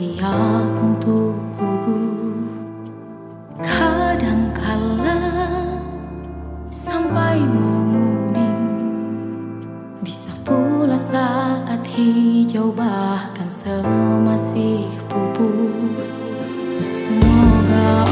siap untuk gugur Kadangkala sampai menguning. Bisa pula saat hijau bahkan semasih pupus. Semoga